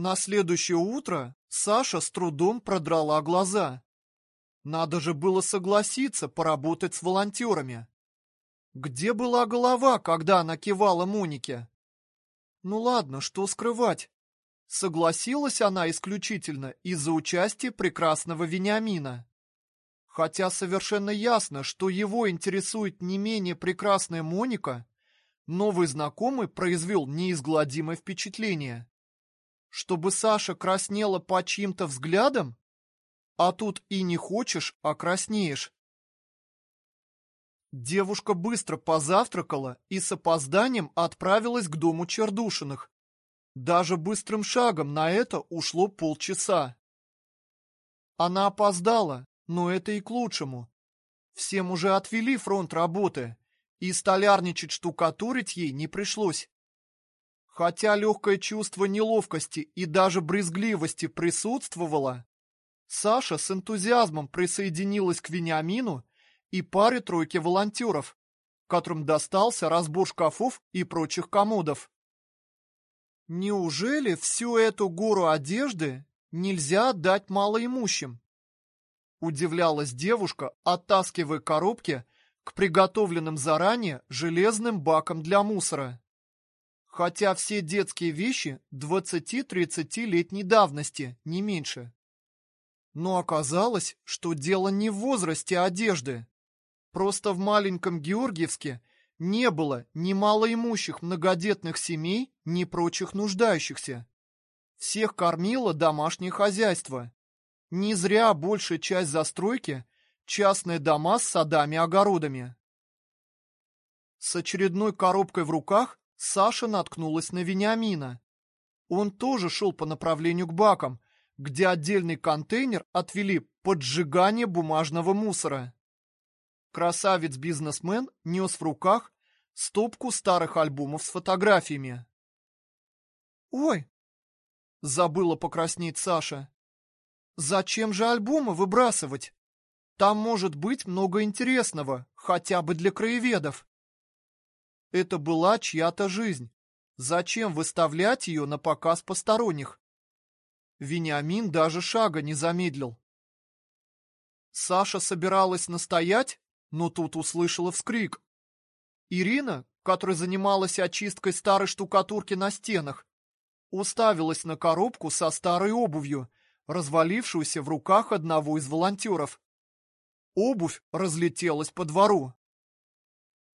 На следующее утро Саша с трудом продрала глаза. Надо же было согласиться поработать с волонтерами. Где была голова, когда она кивала Монике? Ну ладно, что скрывать. Согласилась она исключительно из-за участия прекрасного Вениамина. Хотя совершенно ясно, что его интересует не менее прекрасная Моника, новый знакомый произвел неизгладимое впечатление. Чтобы Саша краснела по чьим-то взглядам? А тут и не хочешь, а краснеешь. Девушка быстро позавтракала и с опозданием отправилась к дому Чердушиных. Даже быстрым шагом на это ушло полчаса. Она опоздала, но это и к лучшему. Всем уже отвели фронт работы, и столярничать штукатурить ей не пришлось. Хотя легкое чувство неловкости и даже брезгливости присутствовало, Саша с энтузиазмом присоединилась к Вениамину и паре тройки волонтеров, которым достался разбор шкафов и прочих комодов. Неужели всю эту гору одежды нельзя отдать малоимущим? Удивлялась девушка, оттаскивая коробки к приготовленным заранее железным бакам для мусора. Хотя все детские вещи 20-30 летней давности, не меньше. Но оказалось, что дело не в возрасте одежды. Просто в маленьком Георгиевске не было ни малоимущих многодетных семей, ни прочих нуждающихся. Всех кормило домашнее хозяйство. Не зря большая часть застройки – частные дома с садами и огородами. С очередной коробкой в руках Саша наткнулась на Вениамина. Он тоже шел по направлению к бакам, где отдельный контейнер отвели под сжигание бумажного мусора. Красавец-бизнесмен нес в руках стопку старых альбомов с фотографиями. «Ой!» — забыла покраснеть Саша. «Зачем же альбомы выбрасывать? Там может быть много интересного, хотя бы для краеведов». Это была чья-то жизнь. Зачем выставлять ее на показ посторонних? Вениамин даже шага не замедлил. Саша собиралась настоять, но тут услышала вскрик. Ирина, которая занималась очисткой старой штукатурки на стенах, уставилась на коробку со старой обувью, развалившуюся в руках одного из волонтеров. Обувь разлетелась по двору.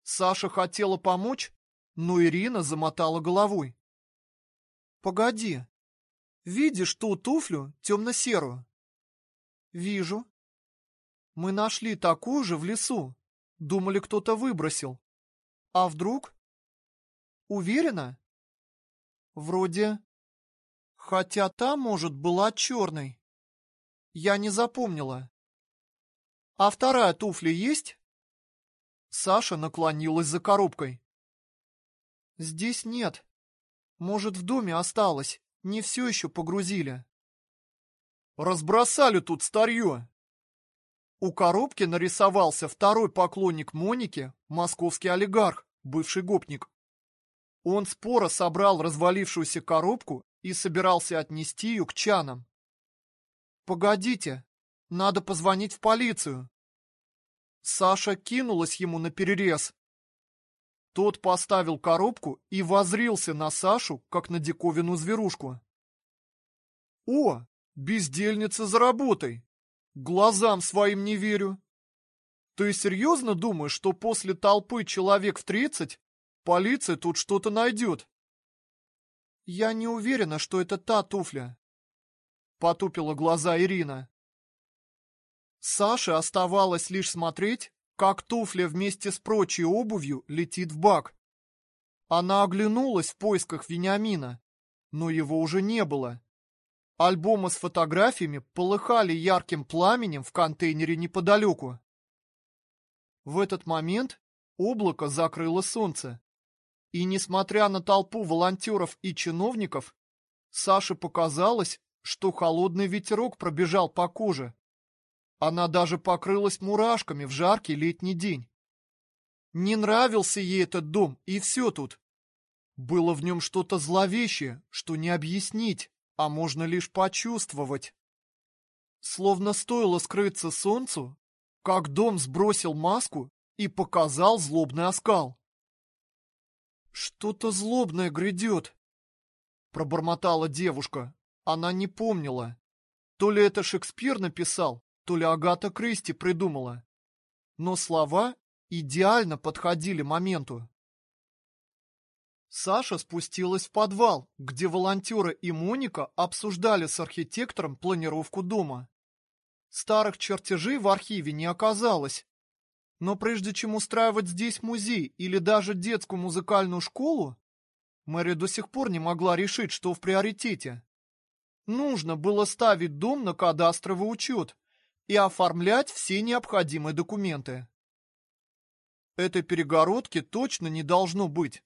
Саша хотела помочь, но Ирина замотала головой. «Погоди, видишь ту туфлю темно-серую?» «Вижу. Мы нашли такую же в лесу. Думали, кто-то выбросил. А вдруг? Уверена? Вроде... Хотя та, может, была черной. Я не запомнила. А вторая туфля есть? Саша наклонилась за коробкой. Здесь нет. Может, в доме осталось. Не все еще погрузили. Разбросали тут старье. У коробки нарисовался второй поклонник Моники, московский олигарх, бывший гопник. Он споро собрал развалившуюся коробку и собирался отнести ее к чанам. «Погодите, надо позвонить в полицию». Саша кинулась ему на перерез. Тот поставил коробку и возрился на Сашу, как на диковину зверушку. «О, бездельница за работой! Глазам своим не верю. Ты серьезно думаешь, что после толпы человек в тридцать полиция тут что-то найдет? Я не уверена, что это та туфля. Потупила глаза Ирина. Саше оставалось лишь смотреть, как туфля вместе с прочей обувью летит в бак. Она оглянулась в поисках Вениамина, но его уже не было. Альбомы с фотографиями полыхали ярким пламенем в контейнере неподалеку. В этот момент облако закрыло солнце. И несмотря на толпу волонтеров и чиновников, Саше показалось, что холодный ветерок пробежал по коже. Она даже покрылась мурашками в жаркий летний день. Не нравился ей этот дом, и все тут. Было в нем что-то зловещее, что не объяснить, а можно лишь почувствовать. Словно стоило скрыться солнцу, как дом сбросил маску и показал злобный оскал. «Что-то злобное грядет», — пробормотала девушка. Она не помнила. То ли это Шекспир написал, то ли Агата Кристи придумала. Но слова идеально подходили моменту. Саша спустилась в подвал, где волонтеры и Моника обсуждали с архитектором планировку дома. Старых чертежей в архиве не оказалось. Но прежде чем устраивать здесь музей или даже детскую музыкальную школу, Мэри до сих пор не могла решить, что в приоритете. Нужно было ставить дом на кадастровый учет и оформлять все необходимые документы. Этой перегородки точно не должно быть.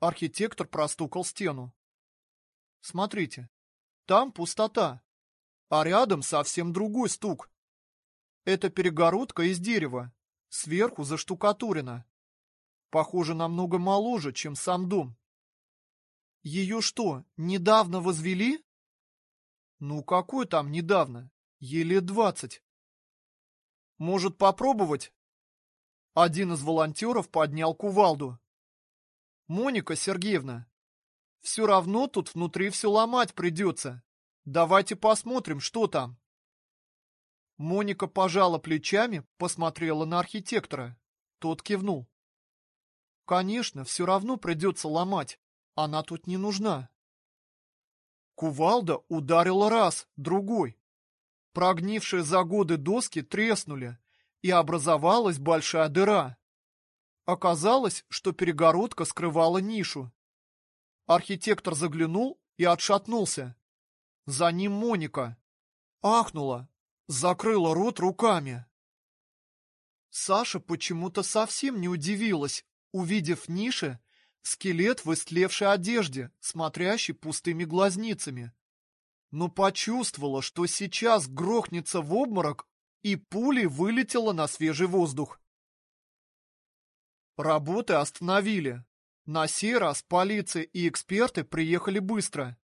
Архитектор простукал стену. Смотрите, там пустота, а рядом совсем другой стук. Это перегородка из дерева, сверху заштукатурена. Похоже, намного моложе, чем сам дом. Ее что, недавно возвели? Ну, какой там недавно? Еле двадцать. Может, попробовать? Один из волонтеров поднял кувалду. Моника Сергеевна, все равно тут внутри все ломать придется. Давайте посмотрим, что там. Моника пожала плечами, посмотрела на архитектора. Тот кивнул. Конечно, все равно придется ломать. Она тут не нужна. Кувалда ударила раз, другой. Прогнившие за годы доски треснули, и образовалась большая дыра. Оказалось, что перегородка скрывала нишу. Архитектор заглянул и отшатнулся. За ним Моника. Ахнула, закрыла рот руками. Саша почему-то совсем не удивилась, увидев нише скелет в истлевшей одежде, смотрящий пустыми глазницами. Но почувствовала, что сейчас грохнется в обморок, и пулей вылетела на свежий воздух. Работы остановили. На сей раз полиция и эксперты приехали быстро.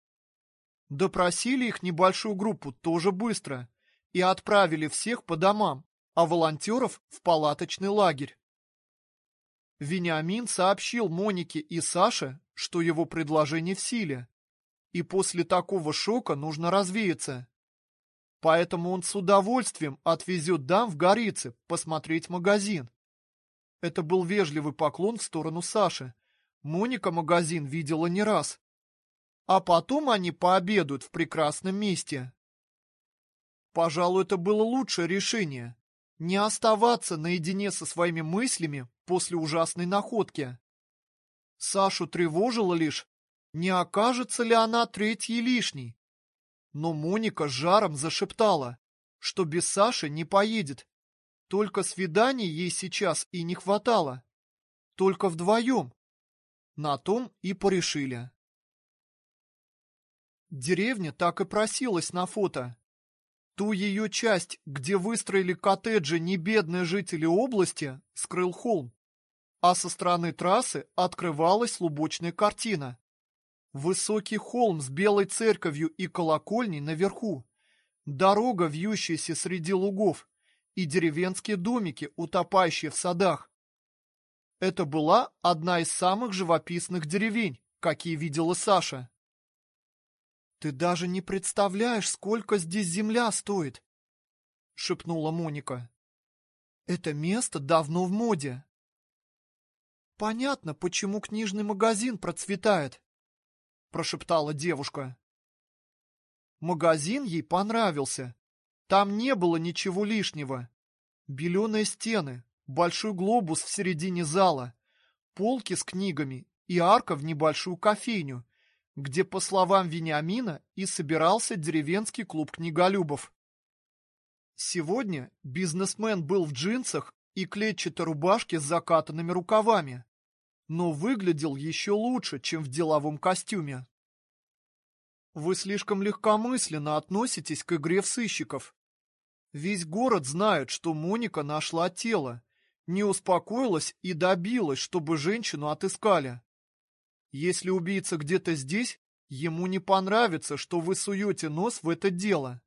Допросили их небольшую группу тоже быстро и отправили всех по домам, а волонтеров в палаточный лагерь. Вениамин сообщил Монике и Саше, что его предложение в силе, и после такого шока нужно развеяться. Поэтому он с удовольствием отвезет дам в Горицы посмотреть магазин. Это был вежливый поклон в сторону Саши. Моника магазин видела не раз. А потом они пообедают в прекрасном месте. Пожалуй, это было лучшее решение. Не оставаться наедине со своими мыслями после ужасной находки. Сашу тревожило лишь, не окажется ли она третьей лишней. Но Моника жаром зашептала, что без Саши не поедет, только свиданий ей сейчас и не хватало. Только вдвоем. На том и порешили. Деревня так и просилась на фото. Ту ее часть, где выстроили коттеджи небедные жители области, скрыл холм. А со стороны трассы открывалась лубочная картина. Высокий холм с белой церковью и колокольней наверху. Дорога, вьющаяся среди лугов и деревенские домики, утопающие в садах. Это была одна из самых живописных деревень, какие видела Саша. «Ты даже не представляешь, сколько здесь земля стоит!» — шепнула Моника. «Это место давно в моде». «Понятно, почему книжный магазин процветает», — прошептала девушка. Магазин ей понравился, там не было ничего лишнего. Беленые стены, большой глобус в середине зала, полки с книгами и арка в небольшую кофейню, где, по словам Вениамина, и собирался деревенский клуб книголюбов. Сегодня бизнесмен был в джинсах и клетчатой рубашке с закатанными рукавами, но выглядел еще лучше, чем в деловом костюме. Вы слишком легкомысленно относитесь к игре в сыщиков. Весь город знает, что Моника нашла тело, не успокоилась и добилась, чтобы женщину отыскали. Если убийца где-то здесь, Ему не понравится, что вы суете нос в это дело.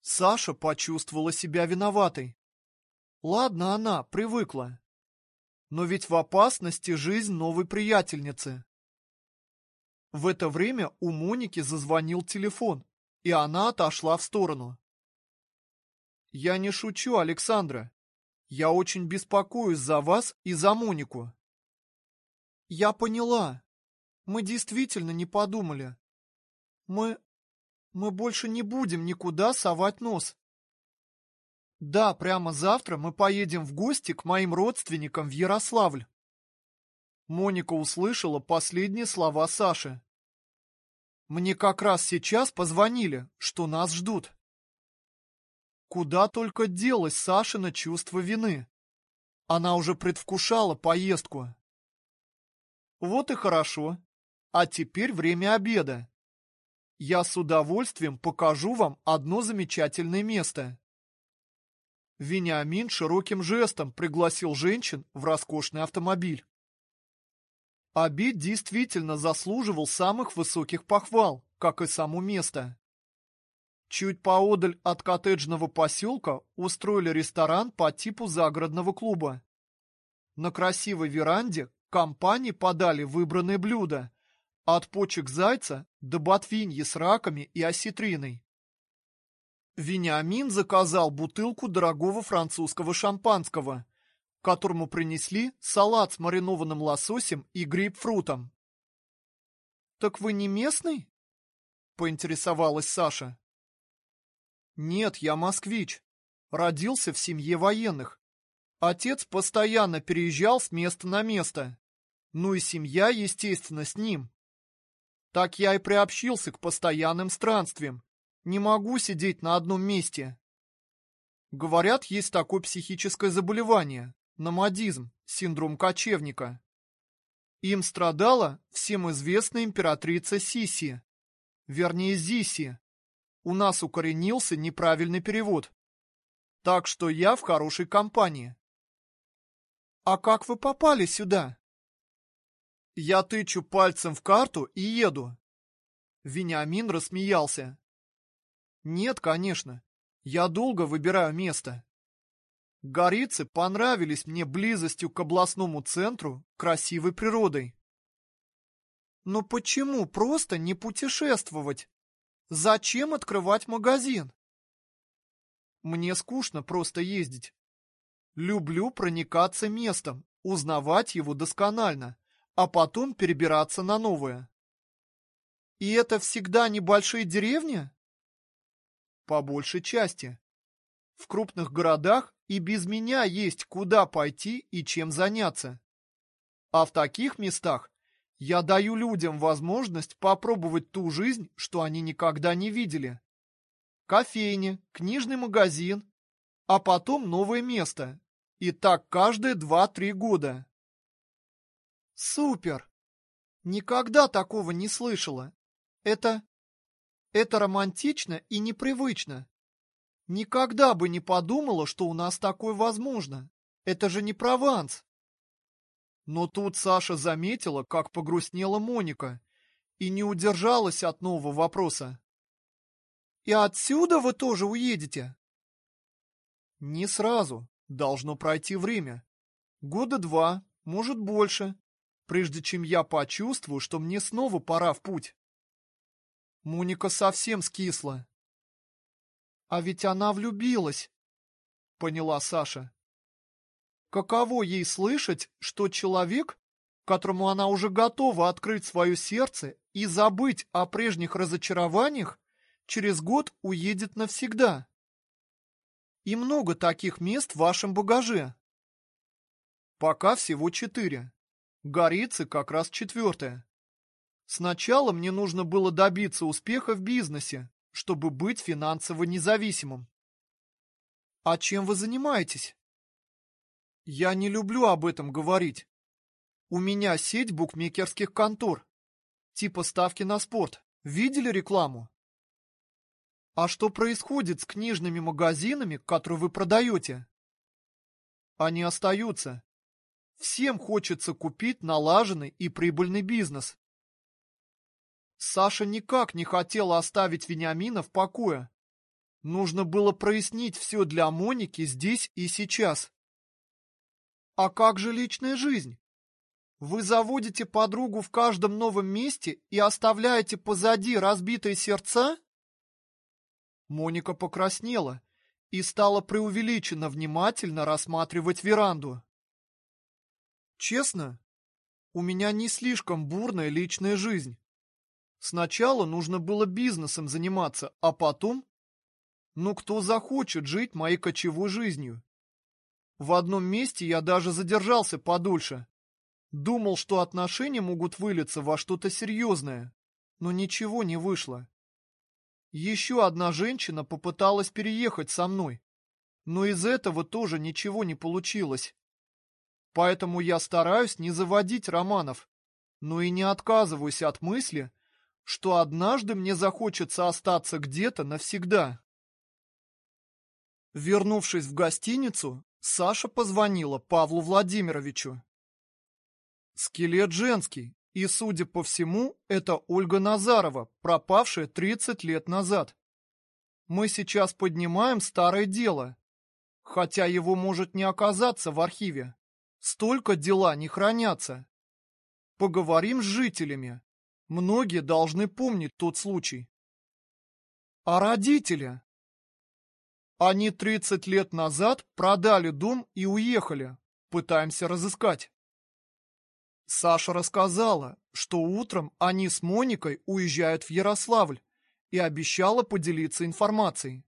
Саша почувствовала себя виноватой. Ладно, она привыкла. Но ведь в опасности жизнь новой приятельницы. В это время у Моники зазвонил телефон, и она отошла в сторону. «Я не шучу, Александра. Я очень беспокоюсь за вас и за Монику». «Я поняла. Мы действительно не подумали. Мы... мы больше не будем никуда совать нос. Да, прямо завтра мы поедем в гости к моим родственникам в Ярославль. Моника услышала последние слова Саши. Мне как раз сейчас позвонили, что нас ждут. Куда только делось Сашина чувство вины. Она уже предвкушала поездку. Вот и хорошо. А теперь время обеда. Я с удовольствием покажу вам одно замечательное место. Вениамин широким жестом пригласил женщин в роскошный автомобиль. Обед действительно заслуживал самых высоких похвал, как и само место. Чуть поодаль от коттеджного поселка устроили ресторан по типу загородного клуба. На красивой веранде компании подали выбранные блюда, от почек зайца до ботвиньи с раками и осетриной. Вениамин заказал бутылку дорогого французского шампанского, которому принесли салат с маринованным лососем и грейпфрутом. «Так вы не местный?» — поинтересовалась Саша. «Нет, я москвич. Родился в семье военных. Отец постоянно переезжал с места на место. Ну и семья, естественно, с ним. Так я и приобщился к постоянным странствиям. Не могу сидеть на одном месте. Говорят, есть такое психическое заболевание – номадизм, синдром кочевника. Им страдала всем известная императрица Сиси, вернее Зиси. У нас укоренился неправильный перевод. Так что я в хорошей компании. А как вы попали сюда? Я тычу пальцем в карту и еду. Вениамин рассмеялся. Нет, конечно. Я долго выбираю место. Горицы понравились мне близостью к областному центру, красивой природой. Но почему просто не путешествовать? Зачем открывать магазин? Мне скучно просто ездить. Люблю проникаться местом, узнавать его досконально а потом перебираться на новое. И это всегда небольшие деревни? По большей части. В крупных городах и без меня есть куда пойти и чем заняться. А в таких местах я даю людям возможность попробовать ту жизнь, что они никогда не видели. Кофейня, книжный магазин, а потом новое место. И так каждые два-три года. Супер! Никогда такого не слышала. Это... это романтично и непривычно. Никогда бы не подумала, что у нас такое возможно. Это же не Прованс. Но тут Саша заметила, как погрустнела Моника, и не удержалась от нового вопроса. «И отсюда вы тоже уедете?» «Не сразу. Должно пройти время. Года два, может больше прежде чем я почувствую, что мне снова пора в путь. Муника совсем скисла. А ведь она влюбилась, поняла Саша. Каково ей слышать, что человек, которому она уже готова открыть свое сердце и забыть о прежних разочарованиях, через год уедет навсегда? И много таких мест в вашем багаже. Пока всего четыре. Горицы как раз четвертое. Сначала мне нужно было добиться успеха в бизнесе, чтобы быть финансово независимым. А чем вы занимаетесь? Я не люблю об этом говорить. У меня сеть букмекерских контор. Типа ставки на спорт. Видели рекламу? А что происходит с книжными магазинами, которые вы продаете? Они остаются. Всем хочется купить налаженный и прибыльный бизнес. Саша никак не хотела оставить Вениамина в покое. Нужно было прояснить все для Моники здесь и сейчас. А как же личная жизнь? Вы заводите подругу в каждом новом месте и оставляете позади разбитые сердца? Моника покраснела и стала преувеличенно внимательно рассматривать веранду. Честно, у меня не слишком бурная личная жизнь. Сначала нужно было бизнесом заниматься, а потом... Ну кто захочет жить моей кочевой жизнью? В одном месте я даже задержался подольше. Думал, что отношения могут вылиться во что-то серьезное, но ничего не вышло. Еще одна женщина попыталась переехать со мной, но из этого тоже ничего не получилось. Поэтому я стараюсь не заводить романов, но и не отказываюсь от мысли, что однажды мне захочется остаться где-то навсегда. Вернувшись в гостиницу, Саша позвонила Павлу Владимировичу. Скелет женский, и, судя по всему, это Ольга Назарова, пропавшая 30 лет назад. Мы сейчас поднимаем старое дело, хотя его может не оказаться в архиве. Столько дела не хранятся. Поговорим с жителями. Многие должны помнить тот случай. А родители? Они 30 лет назад продали дом и уехали. Пытаемся разыскать. Саша рассказала, что утром они с Моникой уезжают в Ярославль и обещала поделиться информацией.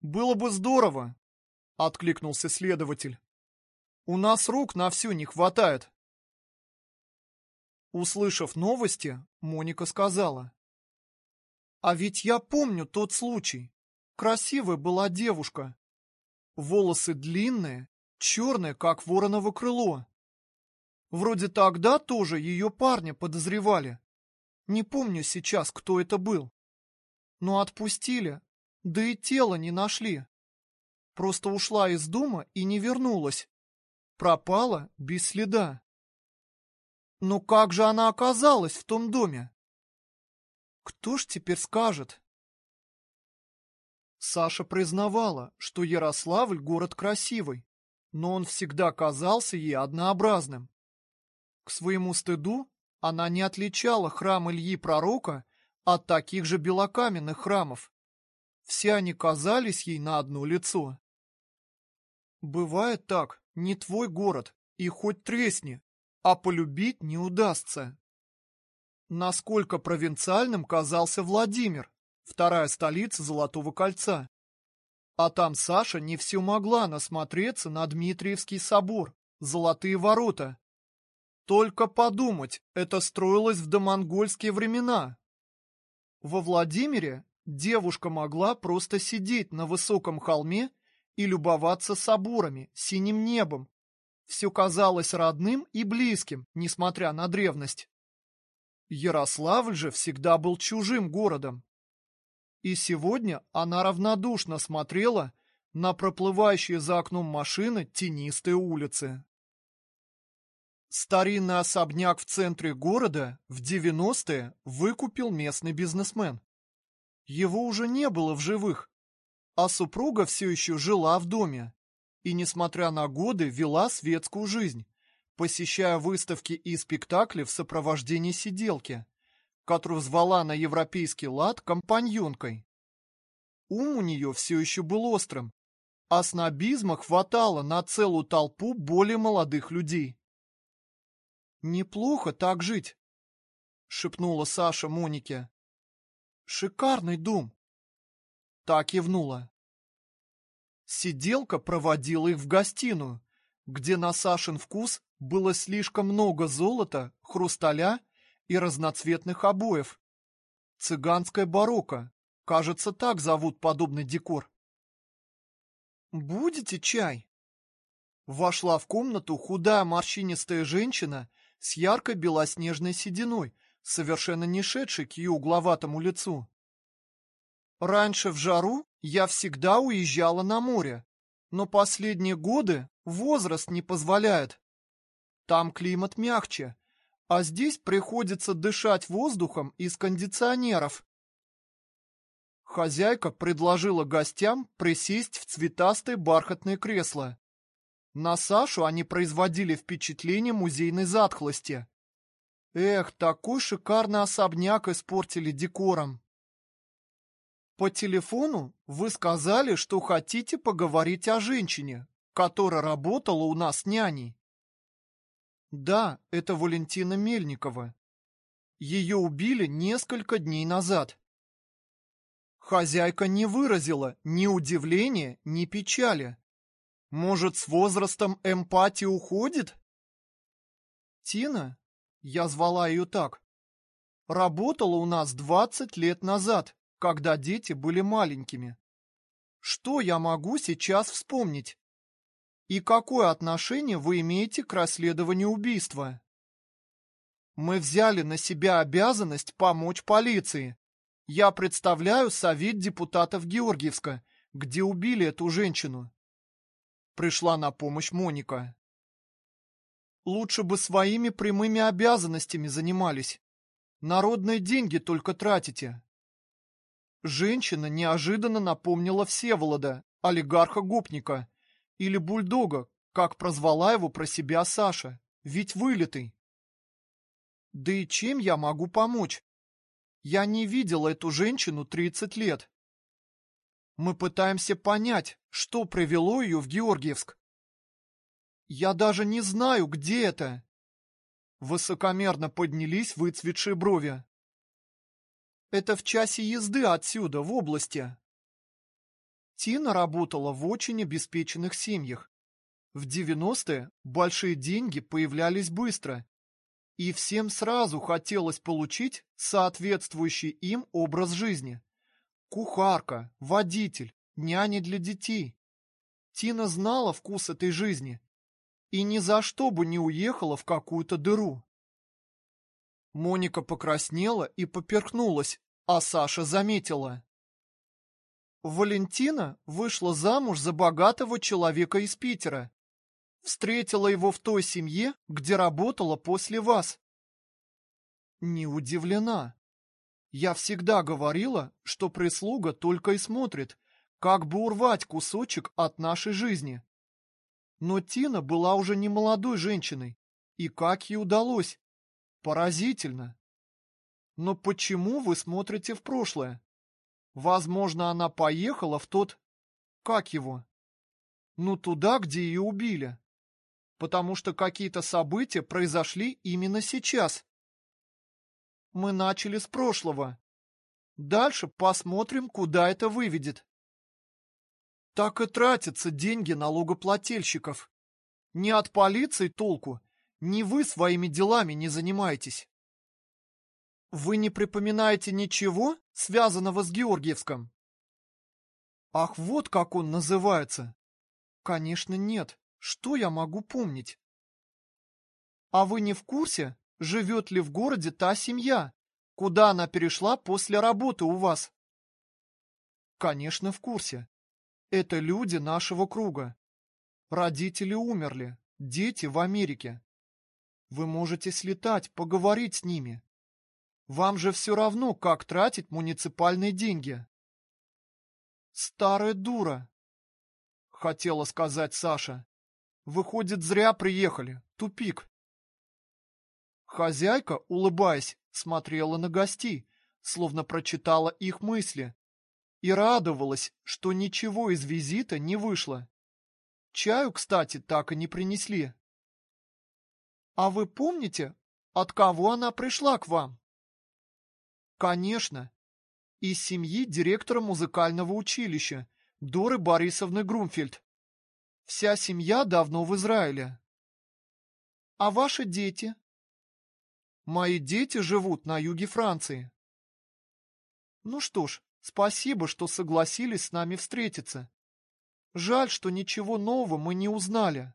«Было бы здорово», — откликнулся следователь. У нас рук на всю не хватает. Услышав новости, Моника сказала. А ведь я помню тот случай. Красивая была девушка. Волосы длинные, черные, как вороново крыло. Вроде тогда тоже ее парня подозревали. Не помню сейчас, кто это был. Но отпустили, да и тело не нашли. Просто ушла из дома и не вернулась пропала без следа. Но как же она оказалась в том доме? Кто ж теперь скажет? Саша признавала, что Ярославль город красивый, но он всегда казался ей однообразным. К своему стыду она не отличала храм Ильи Пророка от таких же белокаменных храмов. Все они казались ей на одно лицо. Бывает так, не твой город, и хоть тресни, а полюбить не удастся. Насколько провинциальным казался Владимир, вторая столица Золотого кольца. А там Саша не все могла насмотреться на Дмитриевский собор, Золотые ворота. Только подумать, это строилось в домонгольские времена. Во Владимире девушка могла просто сидеть на высоком холме и любоваться соборами, синим небом. Все казалось родным и близким, несмотря на древность. Ярославль же всегда был чужим городом. И сегодня она равнодушно смотрела на проплывающие за окном машины тенистые улицы. Старинный особняк в центре города в 90-е выкупил местный бизнесмен. Его уже не было в живых, а супруга все еще жила в доме и, несмотря на годы, вела светскую жизнь, посещая выставки и спектакли в сопровождении сиделки, которую звала на европейский лад компаньонкой. Ум у нее все еще был острым, а снобизма хватало на целую толпу более молодых людей. «Неплохо так жить», — шепнула Саша Монике. «Шикарный дом, Та кивнула. Сиделка проводила их в гостиную, где на Сашин вкус было слишком много золота, хрусталя и разноцветных обоев. Цыганская барокко. Кажется, так зовут подобный декор. «Будете чай?» Вошла в комнату худая морщинистая женщина с яркой белоснежной сединой, совершенно не шедшей к ее угловатому лицу. Раньше в жару я всегда уезжала на море, но последние годы возраст не позволяет. Там климат мягче, а здесь приходится дышать воздухом из кондиционеров. Хозяйка предложила гостям присесть в цветастые бархатные кресла. На Сашу они производили впечатление музейной затхлости. Эх, такой шикарный особняк испортили декором. По телефону вы сказали, что хотите поговорить о женщине, которая работала у нас няней. Да, это Валентина Мельникова. Ее убили несколько дней назад. Хозяйка не выразила ни удивления, ни печали. Может, с возрастом эмпатия уходит? Тина, я звала ее так, работала у нас 20 лет назад когда дети были маленькими. Что я могу сейчас вспомнить? И какое отношение вы имеете к расследованию убийства? Мы взяли на себя обязанность помочь полиции. Я представляю совет депутатов Георгиевска, где убили эту женщину. Пришла на помощь Моника. Лучше бы своими прямыми обязанностями занимались. Народные деньги только тратите. Женщина неожиданно напомнила Всеволода, олигарха-гопника, или бульдога, как прозвала его про себя Саша, ведь вылитый. Да и чем я могу помочь? Я не видела эту женщину 30 лет. Мы пытаемся понять, что привело ее в Георгиевск. Я даже не знаю, где это. Высокомерно поднялись выцветшие брови. Это в часе езды отсюда, в области. Тина работала в очень обеспеченных семьях. В 90-е большие деньги появлялись быстро, и всем сразу хотелось получить соответствующий им образ жизни. Кухарка, водитель, няня для детей. Тина знала вкус этой жизни и ни за что бы не уехала в какую-то дыру. Моника покраснела и поперхнулась, а Саша заметила. Валентина вышла замуж за богатого человека из Питера. Встретила его в той семье, где работала после вас. Не удивлена. Я всегда говорила, что прислуга только и смотрит, как бы урвать кусочек от нашей жизни. Но Тина была уже не молодой женщиной, и как ей удалось? Поразительно. Но почему вы смотрите в прошлое? Возможно, она поехала в тот... Как его? Ну, туда, где ее убили. Потому что какие-то события произошли именно сейчас. Мы начали с прошлого. Дальше посмотрим, куда это выведет. Так и тратятся деньги налогоплательщиков. Ни от полиции толку, ни вы своими делами не занимаетесь. Вы не припоминаете ничего, связанного с Георгиевском? Ах, вот как он называется. Конечно, нет. Что я могу помнить? А вы не в курсе, живет ли в городе та семья, куда она перешла после работы у вас? Конечно, в курсе. Это люди нашего круга. Родители умерли, дети в Америке. Вы можете слетать, поговорить с ними. Вам же все равно, как тратить муниципальные деньги. Старая дура, хотела сказать Саша. Выходит, зря приехали. Тупик. Хозяйка, улыбаясь, смотрела на гостей, словно прочитала их мысли, и радовалась, что ничего из визита не вышло. Чаю, кстати, так и не принесли. А вы помните, от кого она пришла к вам? Конечно. Из семьи директора музыкального училища, Доры Борисовны Грумфельд. Вся семья давно в Израиле. А ваши дети? Мои дети живут на юге Франции. Ну что ж, спасибо, что согласились с нами встретиться. Жаль, что ничего нового мы не узнали.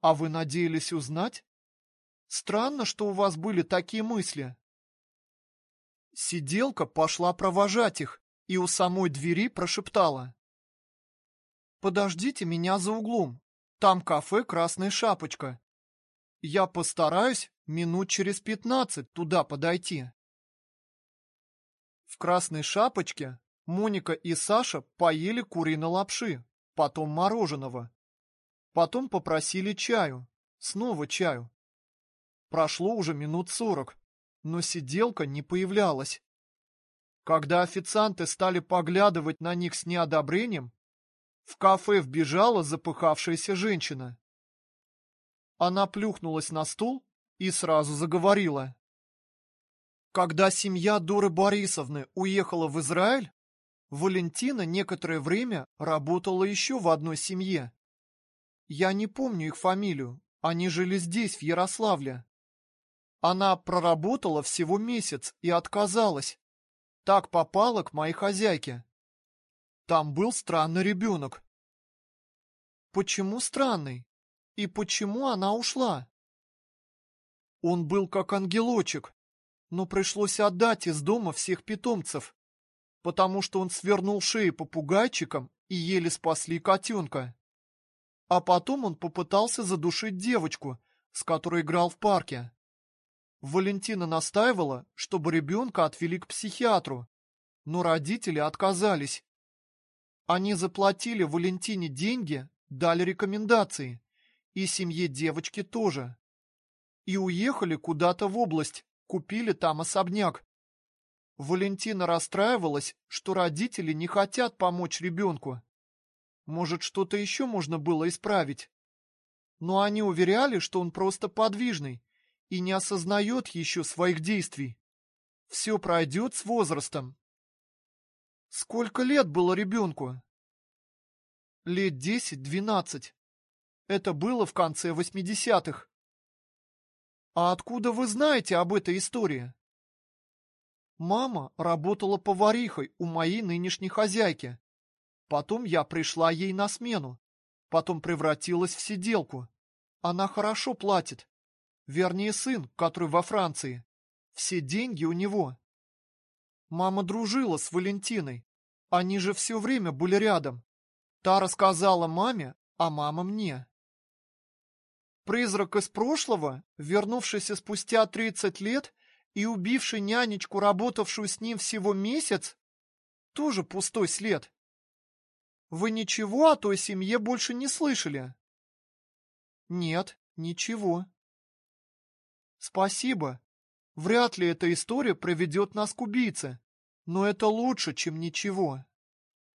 А вы надеялись узнать? Странно, что у вас были такие мысли. Сиделка пошла провожать их и у самой двери прошептала. «Подождите меня за углом. Там кафе «Красная шапочка». Я постараюсь Минут через пятнадцать туда подойти. В красной шапочке Моника и Саша поели куриной лапши, потом мороженого. Потом попросили чаю, снова чаю. Прошло уже минут сорок, но сиделка не появлялась. Когда официанты стали поглядывать на них с неодобрением, в кафе вбежала запыхавшаяся женщина. Она плюхнулась на стул и сразу заговорила. Когда семья Доры Борисовны уехала в Израиль, Валентина некоторое время работала еще в одной семье. Я не помню их фамилию, они жили здесь, в Ярославле. Она проработала всего месяц и отказалась. Так попала к моей хозяйке. Там был странный ребенок. Почему странный? И почему она ушла? Он был как ангелочек, но пришлось отдать из дома всех питомцев, потому что он свернул шеи попугайчикам и еле спасли котенка. А потом он попытался задушить девочку, с которой играл в парке. Валентина настаивала, чтобы ребенка отвели к психиатру, но родители отказались. Они заплатили Валентине деньги, дали рекомендации, и семье девочки тоже. И уехали куда-то в область, купили там особняк. Валентина расстраивалась, что родители не хотят помочь ребенку. Может, что-то еще можно было исправить. Но они уверяли, что он просто подвижный и не осознает еще своих действий. Все пройдет с возрастом. Сколько лет было ребенку? Лет десять-двенадцать. Это было в конце восьмидесятых. А откуда вы знаете об этой истории? Мама работала поварихой у моей нынешней хозяйки. Потом я пришла ей на смену. Потом превратилась в сиделку. Она хорошо платит. Вернее, сын, который во Франции. Все деньги у него. Мама дружила с Валентиной. Они же все время были рядом. Та рассказала маме, а мама мне. Призрак из прошлого, вернувшийся спустя 30 лет и убивший нянечку, работавшую с ним всего месяц, тоже пустой след. Вы ничего о той семье больше не слышали? Нет, ничего. Спасибо. Вряд ли эта история приведет нас к убийце, но это лучше, чем ничего.